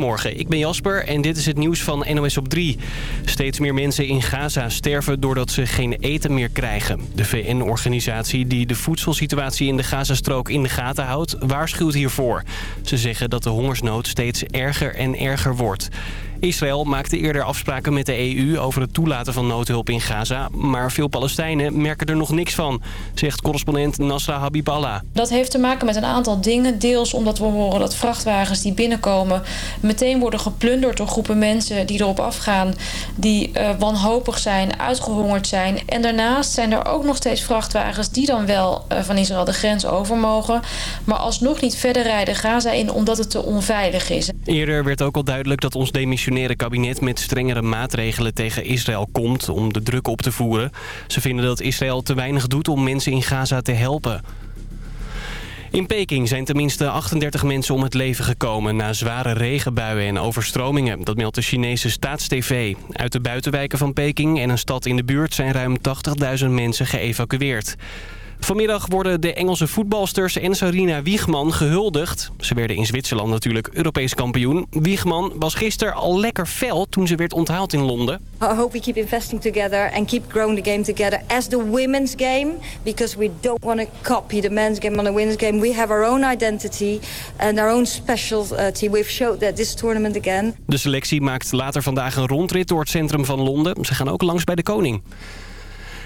Morgen, ik ben Jasper en dit is het nieuws van NOS op 3. Steeds meer mensen in Gaza sterven doordat ze geen eten meer krijgen. De VN-organisatie die de voedselsituatie in de Gazastrook in de gaten houdt... waarschuwt hiervoor. Ze zeggen dat de hongersnood steeds erger en erger wordt. Israël maakte eerder afspraken met de EU over het toelaten van noodhulp in Gaza. Maar veel Palestijnen merken er nog niks van, zegt correspondent Nasra Habiballah. Dat heeft te maken met een aantal dingen. Deels omdat we horen dat vrachtwagens die binnenkomen meteen worden geplunderd door groepen mensen die erop afgaan. Die uh, wanhopig zijn, uitgehongerd zijn. En daarnaast zijn er ook nog steeds vrachtwagens die dan wel uh, van Israël de grens over mogen. Maar alsnog niet verder rijden Gaza in omdat het te onveilig is. Eerder werd ook al duidelijk dat ons demissionaire kabinet met strengere maatregelen tegen Israël komt om de druk op te voeren. Ze vinden dat Israël te weinig doet om mensen in Gaza te helpen. In Peking zijn tenminste 38 mensen om het leven gekomen... na zware regenbuien en overstromingen. Dat meldt de Chinese Staatstv. Uit de buitenwijken van Peking en een stad in de buurt... zijn ruim 80.000 mensen geëvacueerd. Vanmiddag worden de Engelse voetbalsters en Sarina Wiegman gehuldigd. Ze werden in Zwitserland natuurlijk Europees kampioen. Wiegman was gisteren al lekker fel toen ze werd onthaald in Londen. I hope we keep investing together and keep growing the game together as the women's game. Because we don't want to copy the men's game on the women's game. We have our own identity and our own specialty. We've showed that this tournament again. De selectie maakt later vandaag een rondrit door het centrum van Londen. Ze gaan ook langs bij de koning.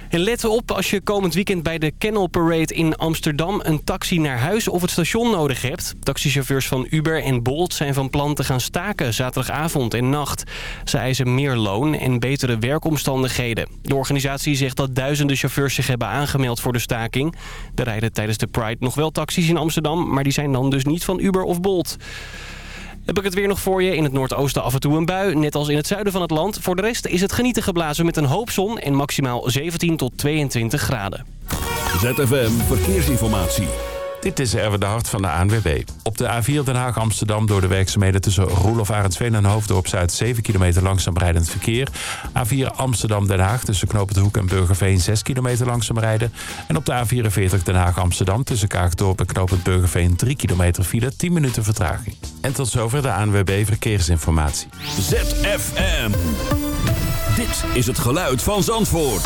En let op als je komend weekend bij de Kennel Parade in Amsterdam een taxi naar huis of het station nodig hebt. Taxichauffeurs van Uber en Bolt zijn van plan te gaan staken zaterdagavond en nacht. Ze eisen meer loon en betere werkomstandigheden. De organisatie zegt dat duizenden chauffeurs zich hebben aangemeld voor de staking. Er rijden tijdens de Pride nog wel taxis in Amsterdam, maar die zijn dan dus niet van Uber of Bolt. Heb ik het weer nog voor je. In het noordoosten af en toe een bui, net als in het zuiden van het land. Voor de rest is het genieten geblazen met een hoop zon en maximaal 17 tot 22 graden. ZFM Verkeersinformatie. Dit is Erwin de Hart van de ANWB. Op de A4 Den Haag-Amsterdam door de werkzaamheden tussen Roelof Arendsveen en Hoofddorp Zuid 7 kilometer langzaam rijdend verkeer. A4 Amsterdam-Den Haag tussen Knoop het Hoek en Burgerveen 6 kilometer langzaam rijden. En op de A44 Den Haag-Amsterdam tussen Kaagdorp en Knoop het Burgerveen 3 kilometer file 10 minuten vertraging. En tot zover de ANWB Verkeersinformatie. ZFM. Dit is het geluid van Zandvoort.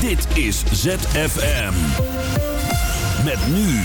Dit is ZFM. Met nu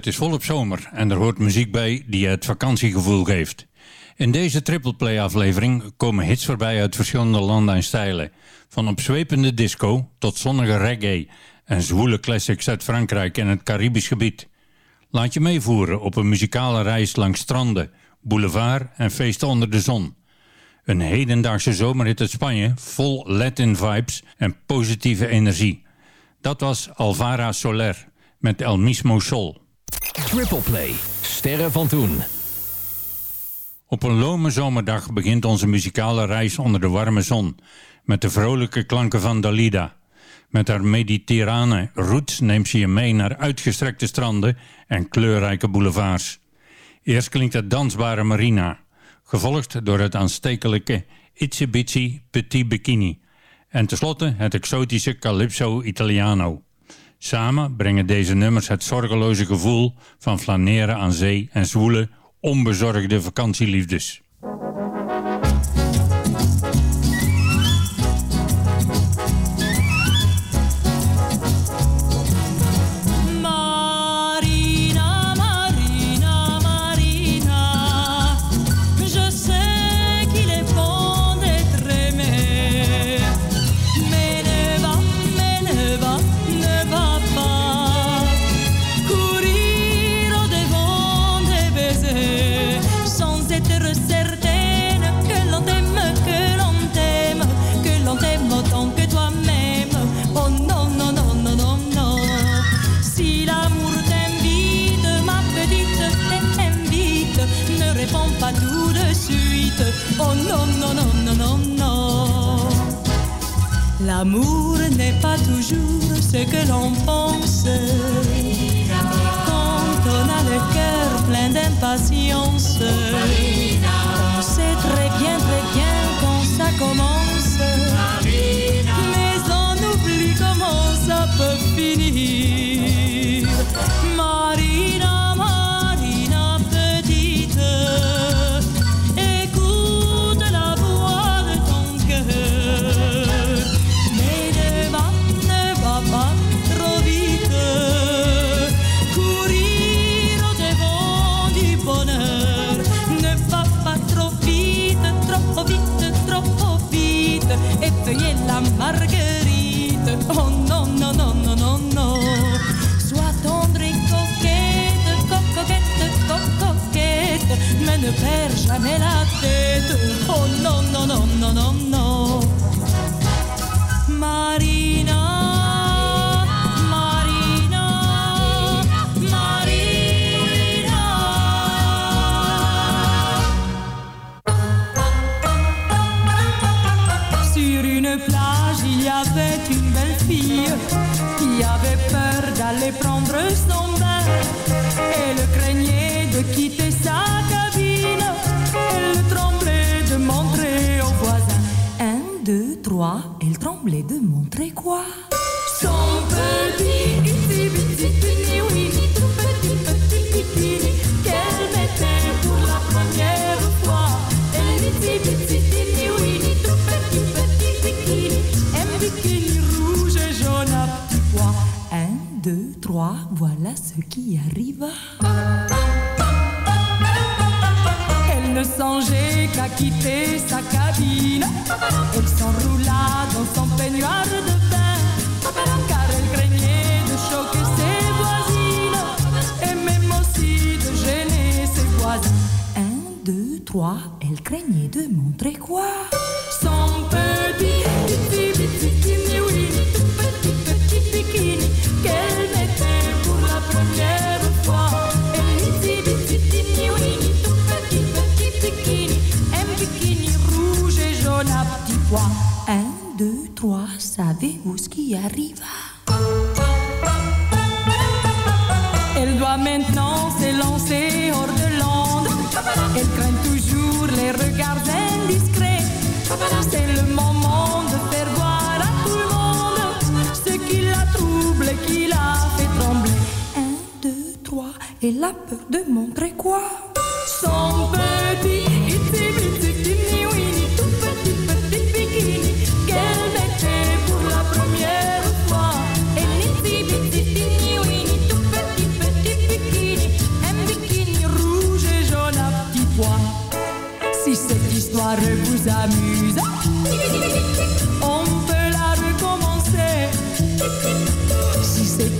Het is volop zomer en er hoort muziek bij die het vakantiegevoel geeft. In deze triple play aflevering komen hits voorbij uit verschillende landen en stijlen. Van opzwepende disco tot zonnige reggae en zwoele classics uit Frankrijk en het Caribisch gebied. Laat je meevoeren op een muzikale reis langs stranden, boulevard en feesten onder de zon. Een hedendaagse zomerrit uit Spanje vol Latin vibes en positieve energie. Dat was Alvara Soler met El Mismo Sol. Triple Play. Sterren van toen. Op een lome zomerdag begint onze muzikale reis onder de warme zon... met de vrolijke klanken van Dalida. Met haar mediterrane roots neemt ze je mee naar uitgestrekte stranden... en kleurrijke boulevards. Eerst klinkt het dansbare Marina... gevolgd door het aanstekelijke Itsy Petit Bikini... en tenslotte het exotische Calypso Italiano... Samen brengen deze nummers het zorgeloze gevoel van flaneren aan zee en zwoele, onbezorgde vakantieliefdes. L'amour n'est pas toujours ce que l'on pense. Quand on a le cœur plein d'impatience, on sait très bien, très bien quand ça commence. Ne perds jamais la tête. Oh non, non, non, non, non, non. Marina, trois, elle tremblait de montrer quoi? Son petit qu'elle mettait pour la première fois. Elle winny, tout petit petit bikini, un bikini rouge et jaune à petits pois. Un, deux, trois, voilà ce qui arriva. Elle ne songeait qu'à quitter sa cabine. S'enroula dans son peignoir de bain. Car elle craignait de choquer ses voisines. Et même aussi de gêner ses voisins. Un, deux, trois, elle craignait de montrer quoi? A peur de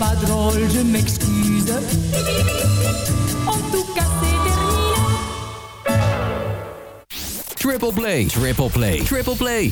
pas drôle, je m'excuse. En tout cas, c'est. Triple play, triple play, triple play.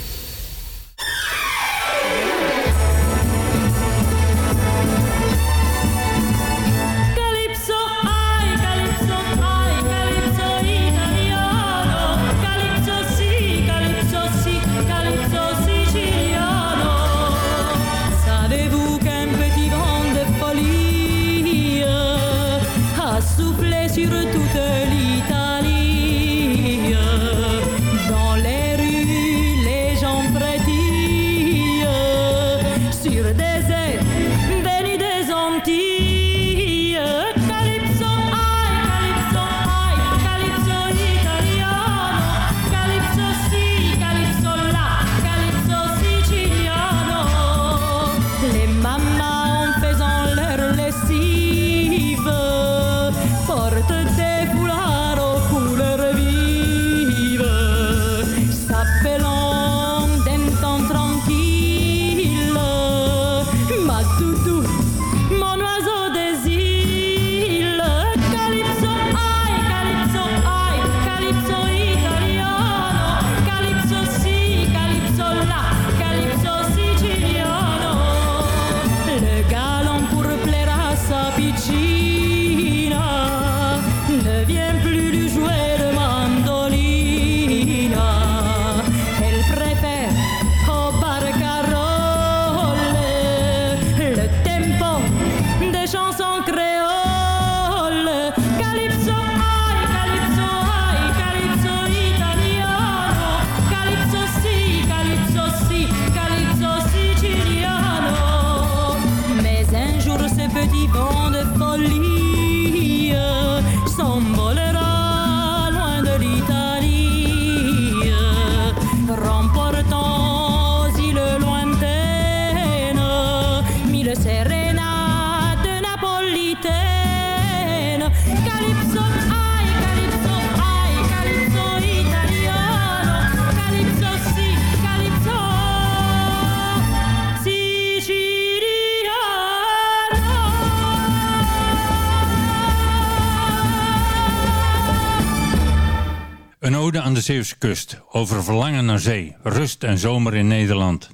Kust, over verlangen naar zee, rust en zomer in Nederland.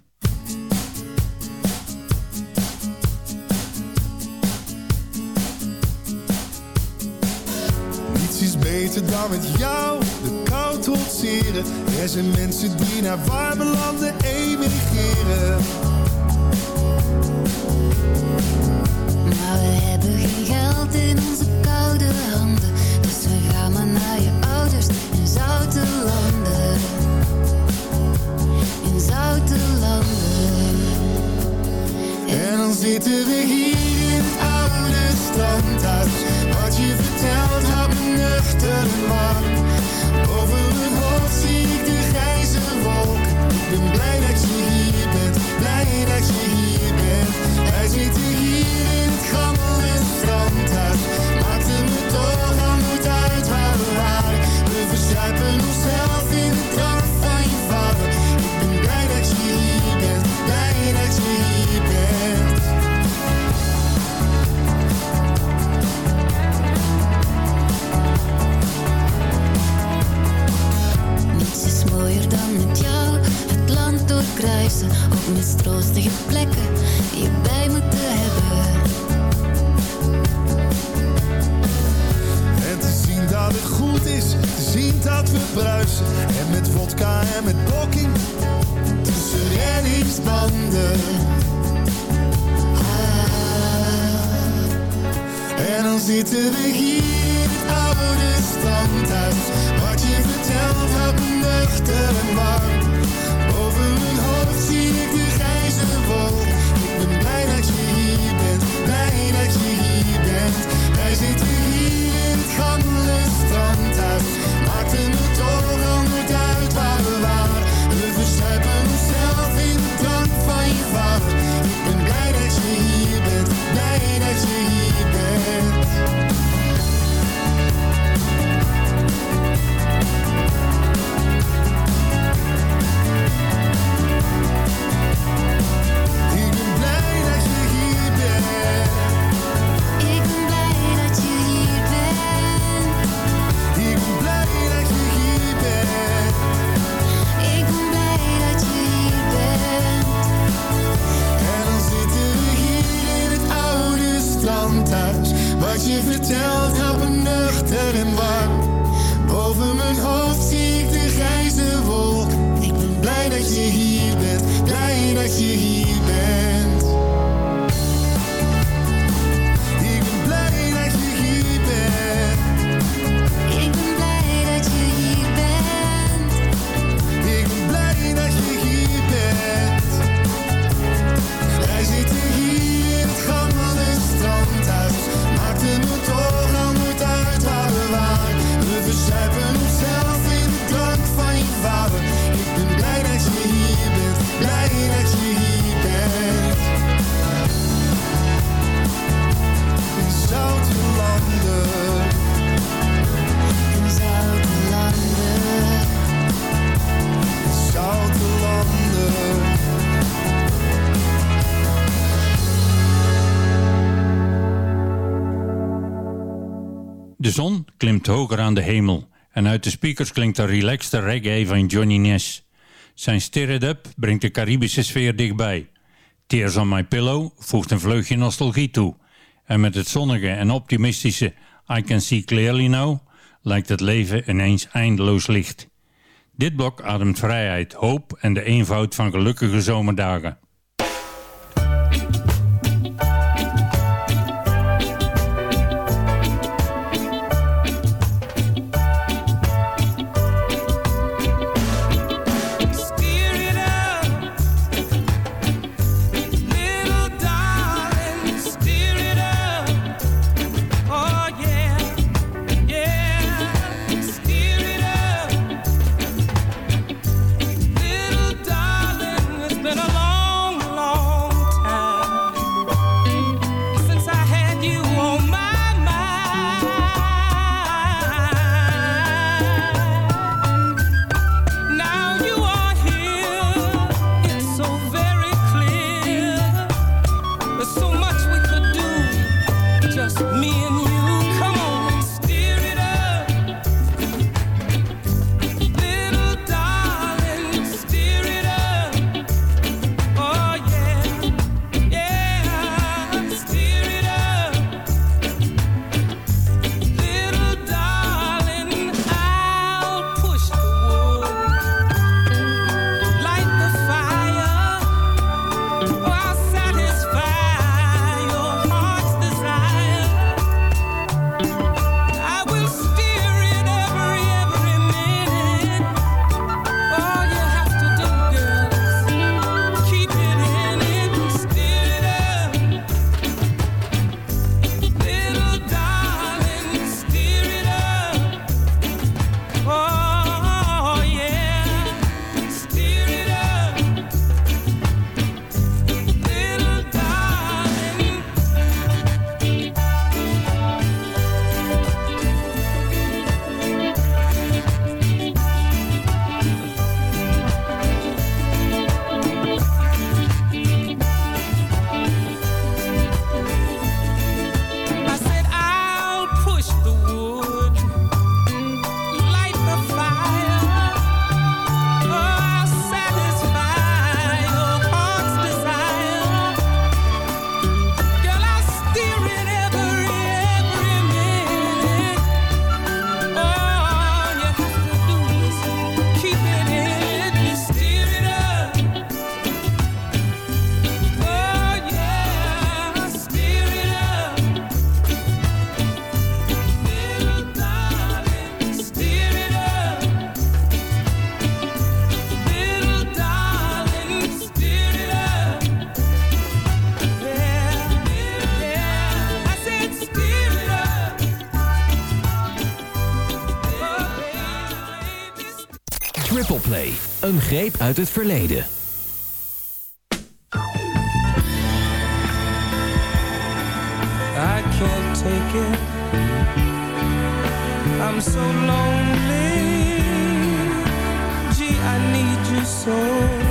Niets is beter dan met jou de kou trotseren. Er zijn mensen die naar warme landen emigreren. Maar we hebben geen geld in onze koude handen zoute landen, in zoute landen. En dan zitten we hier in het oude strandhuis. Wat je vertelt had me nuchter man. Over mijn hoofd zie ik de grijze wolk. Ik ben blij dat je hier bent, blij dat je hier bent. Wij zitten hier in het gammele strandhuis. Maakte me toch lose zelf in de to the hoger aan de hemel en uit de speakers klinkt de relaxte reggae van Johnny Nash. Zijn Stir It Up brengt de Caribische sfeer dichtbij. Tears on My Pillow voegt een vleugje nostalgie toe. En met het zonnige en optimistische I Can See Clearly Now lijkt het leven ineens eindeloos licht. Dit blok ademt vrijheid, hoop en de eenvoud van gelukkige zomerdagen. Een greep uit het verleden. I can't take it. I'm so lonely. Gee, I need you so.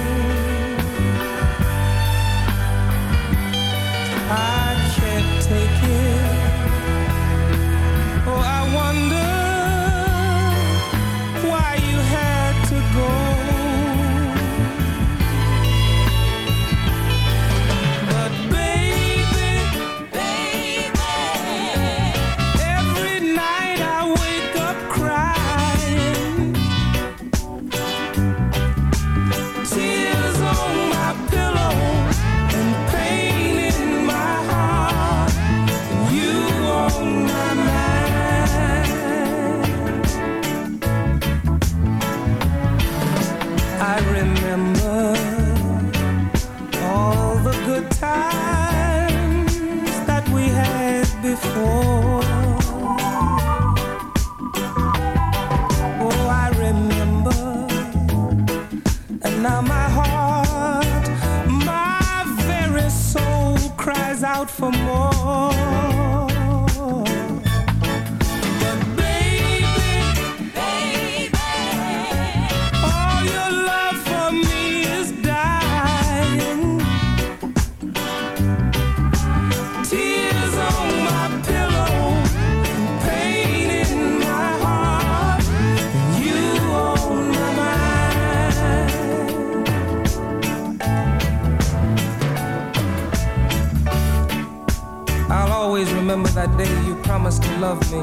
remember that day you promised to love me.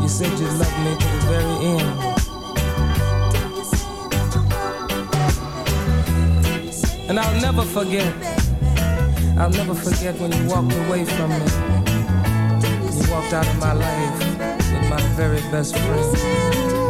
You said you'd love me to the very end. And I'll never forget. I'll never forget when you walked away from me. You walked out of my life with my very best friend.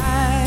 side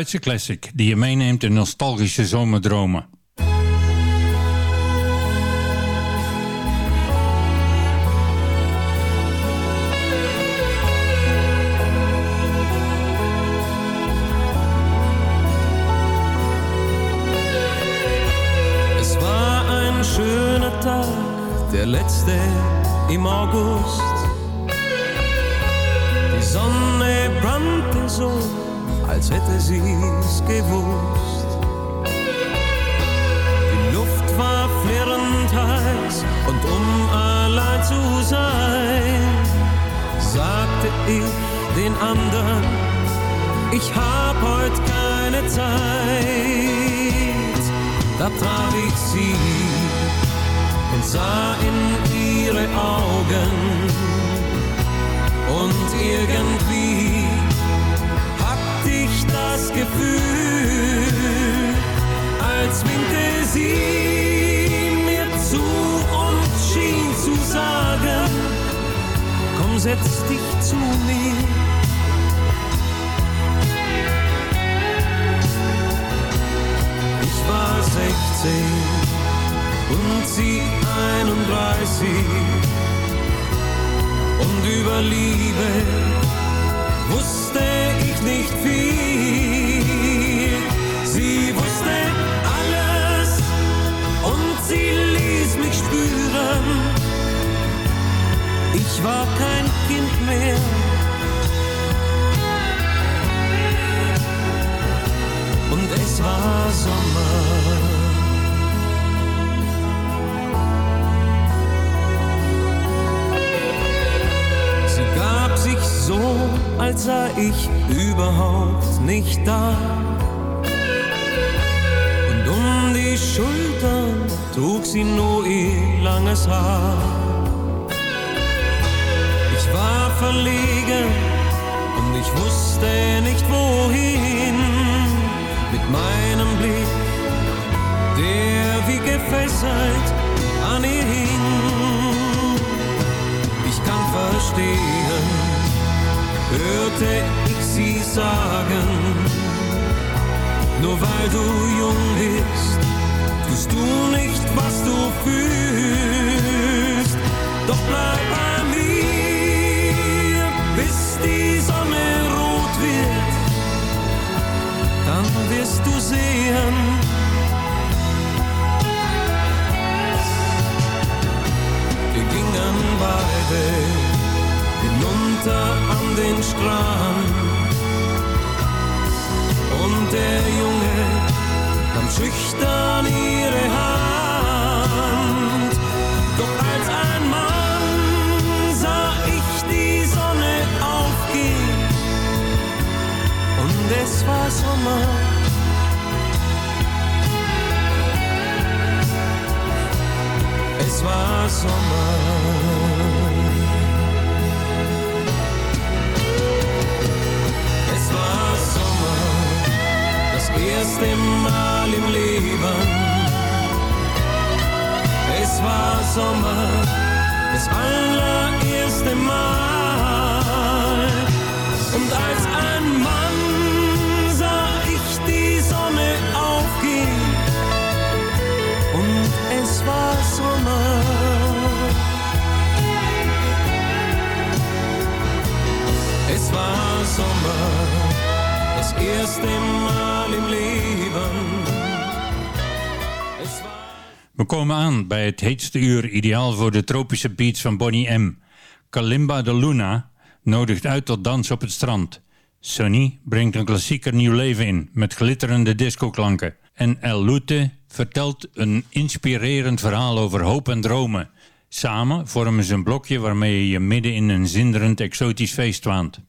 Duitse classic die je meeneemt in nostalgische zomerdromen. Liebe wusste ich nicht viel. Sie wusste alles und sie ließ mich spüren, ich war kein Kind mehr. Und es war Sommer. Als sei ich überhaupt nicht da. Und um die Schultern trug sie nur ihr langes Haar. Ich war verlegen und ich wusste nicht wohin mit meinem Blick, der wie gefesselt an ihr hing. Ich kann verstehen, hörte ich sie sagen, nur weil du jung bist, tust du nicht, was du fühlst. Doch bleib bei mir, bis die Sonne rot wird, dann wirst du sehen, wir gingen beide hinunter an den Strand. Und der Junge nahm schüchtern ihre Hand. Doch als ein Mann sah ich die Sonne aufgehen. Und es war Sommer. Es war Sommer. Mal im Leben. Es war Sommer, das allererste Mal. Und als ein Mann sah ich die Sonne aufgehen. Und es war Sommer. Es war Sommer, das erste Mal We komen aan bij het heetste uur ideaal voor de tropische beats van Bonnie M. Kalimba de Luna nodigt uit tot dans op het strand. Sunny brengt een klassieker nieuw leven in met glitterende discoklanken. En El Lute vertelt een inspirerend verhaal over hoop en dromen. Samen vormen ze een blokje waarmee je je midden in een zinderend exotisch feest waant.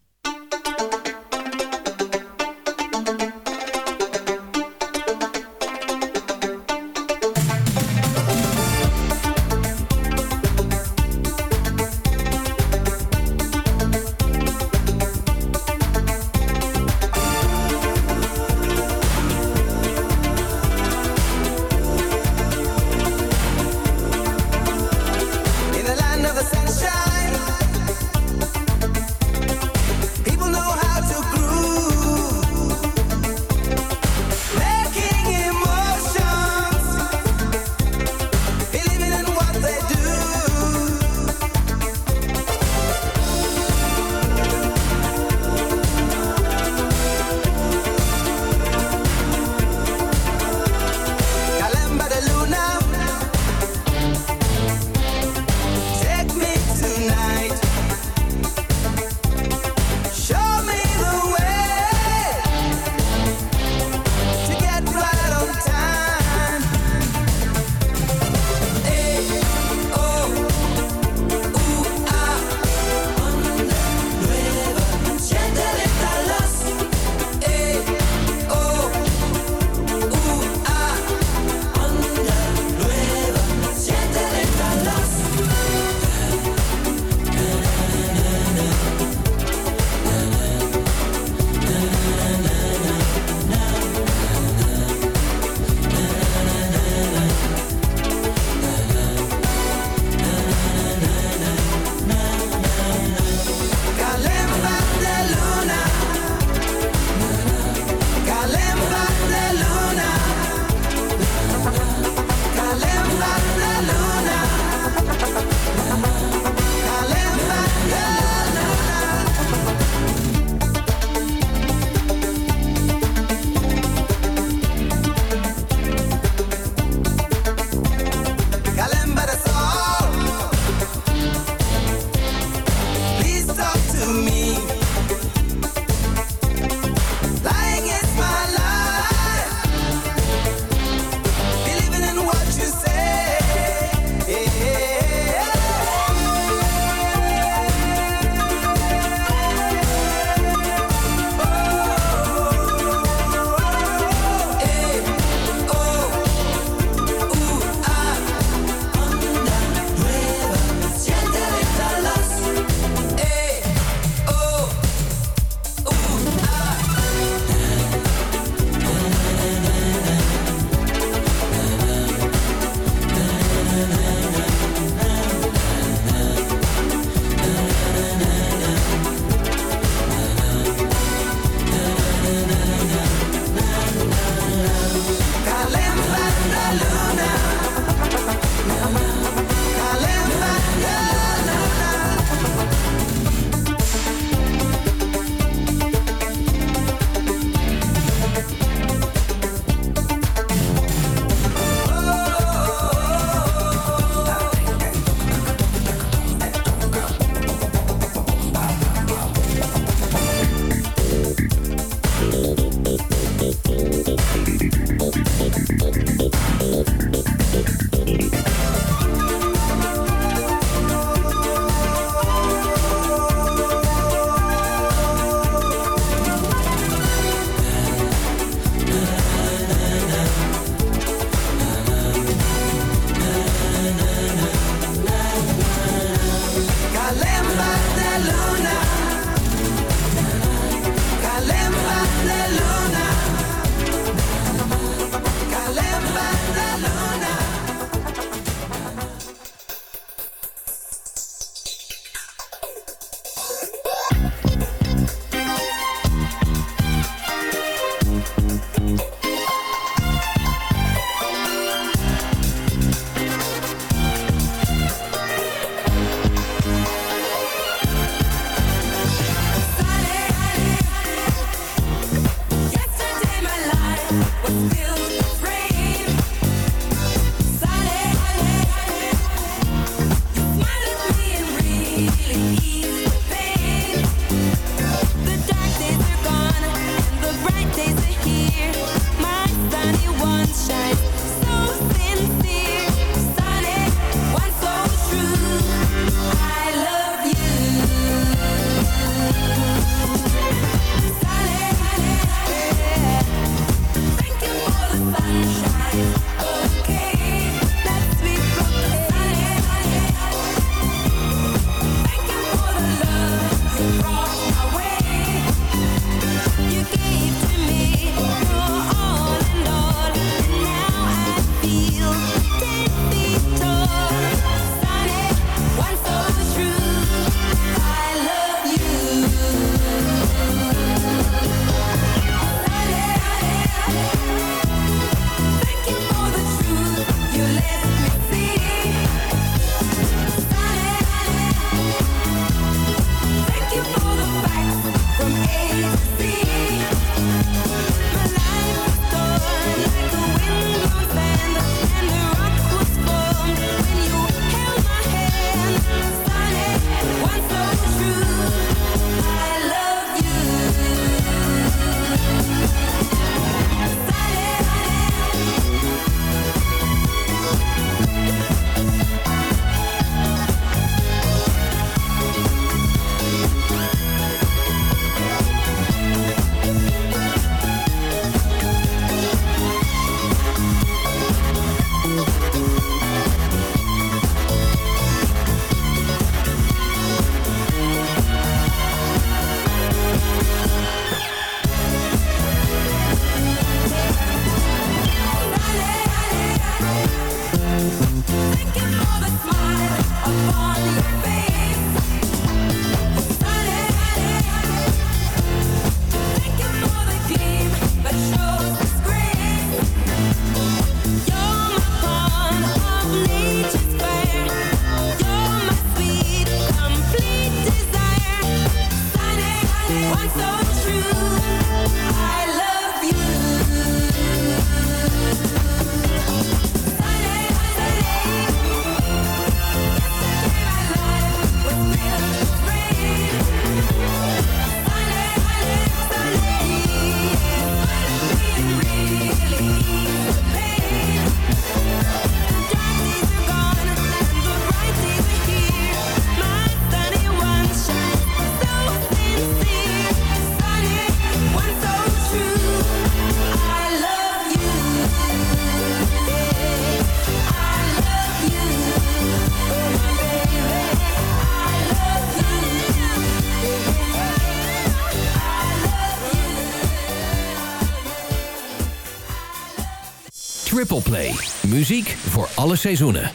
Play. Muziek voor alle seizoenen.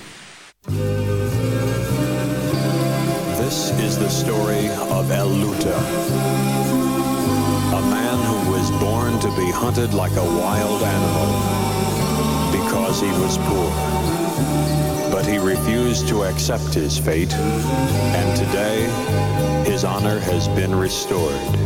This is the story of El Luta. A man who was born to be hunted like a wild animal because he was poor. But he refused to accept his fate, and today his honor has been restored.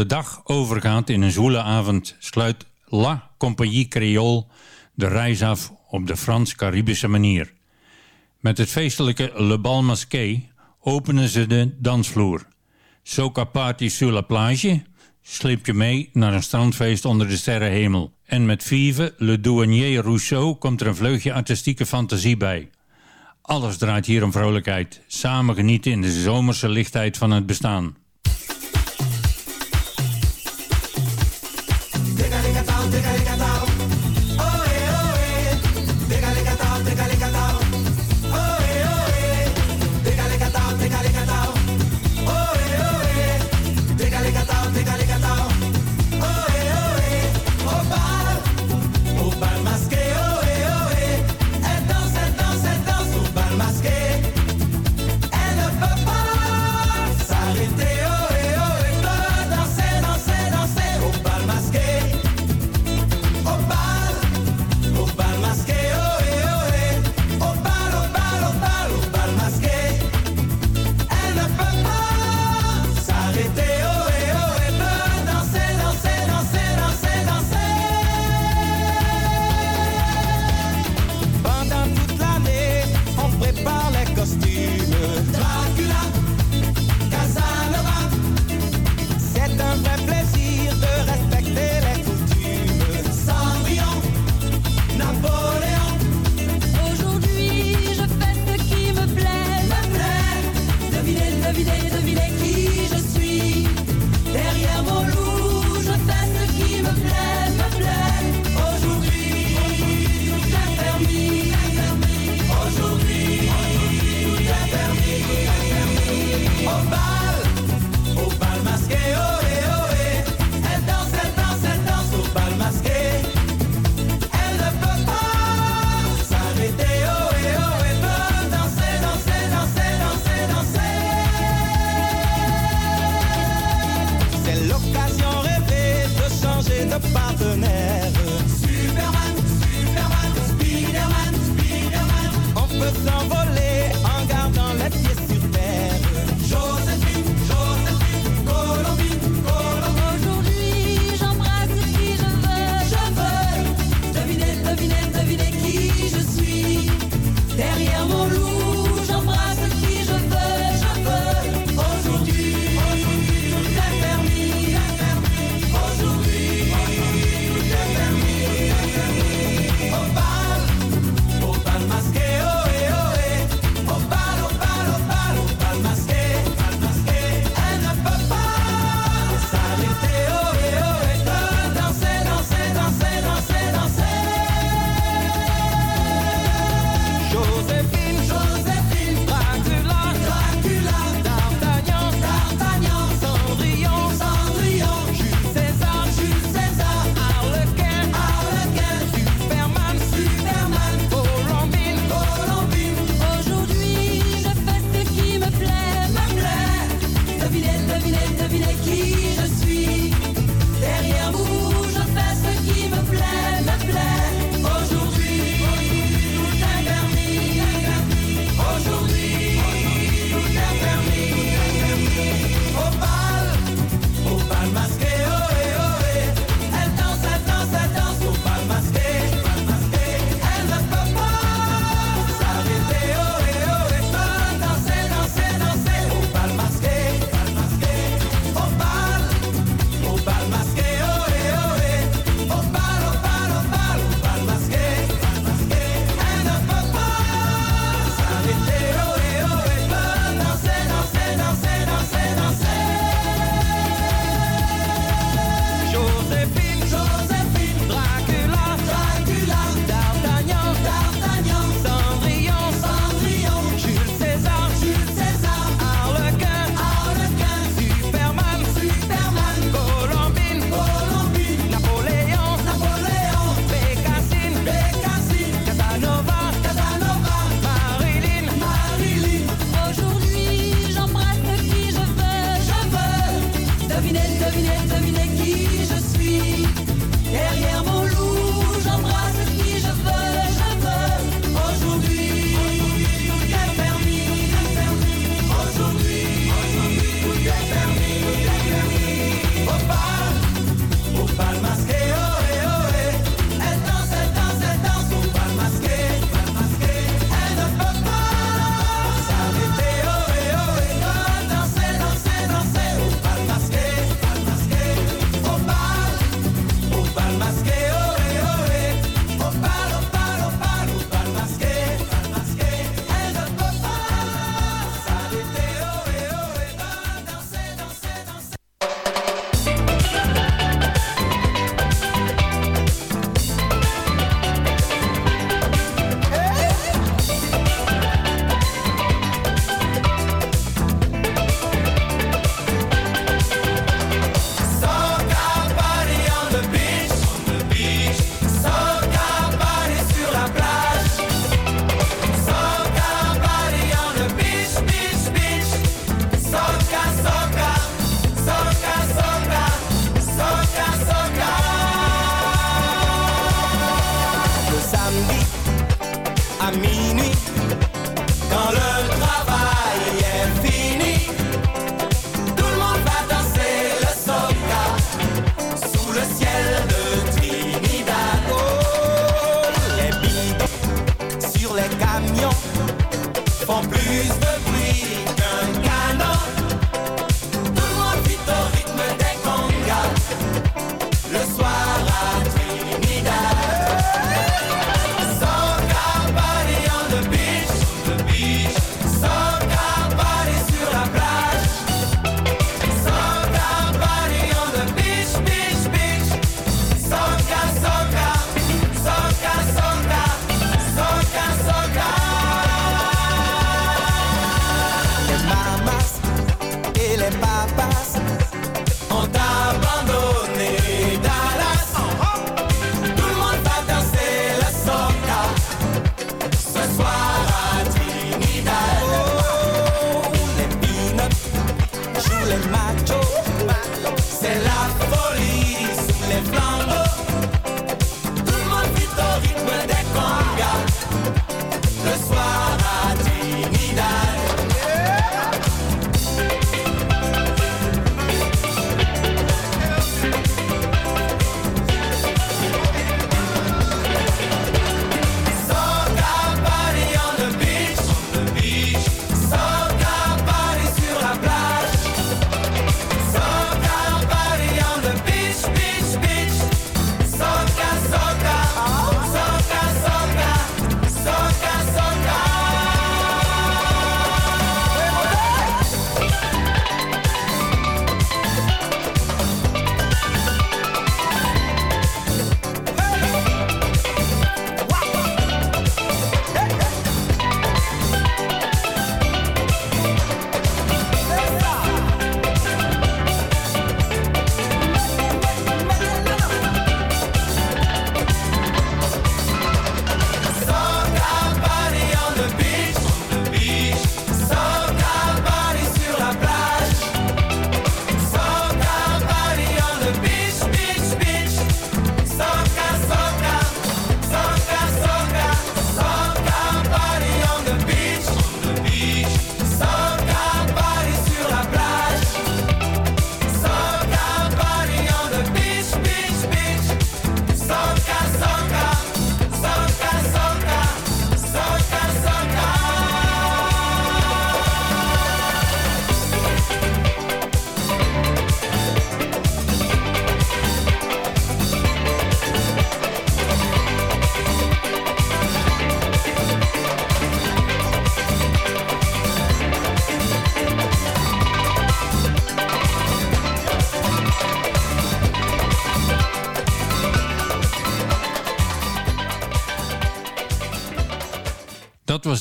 de dag overgaat in een zwoele avond, sluit La Compagnie Creole de reis af op de Frans-Caribische manier. Met het feestelijke Le Bal Masqué openen ze de dansvloer. Soca Party sur la plage sleep je mee naar een strandfeest onder de sterrenhemel. En met Vive Le Douanier Rousseau komt er een vleugje artistieke fantasie bij. Alles draait hier om vrolijkheid, samen genieten in de zomerse lichtheid van het bestaan.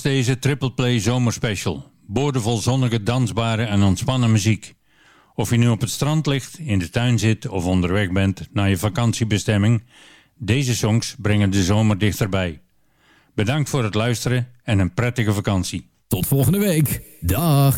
deze Triple Play zomerspecial. Boordevol zonnige, dansbare en ontspannen muziek. Of je nu op het strand ligt, in de tuin zit of onderweg bent naar je vakantiebestemming, deze songs brengen de zomer dichterbij. Bedankt voor het luisteren en een prettige vakantie. Tot volgende week. Dag.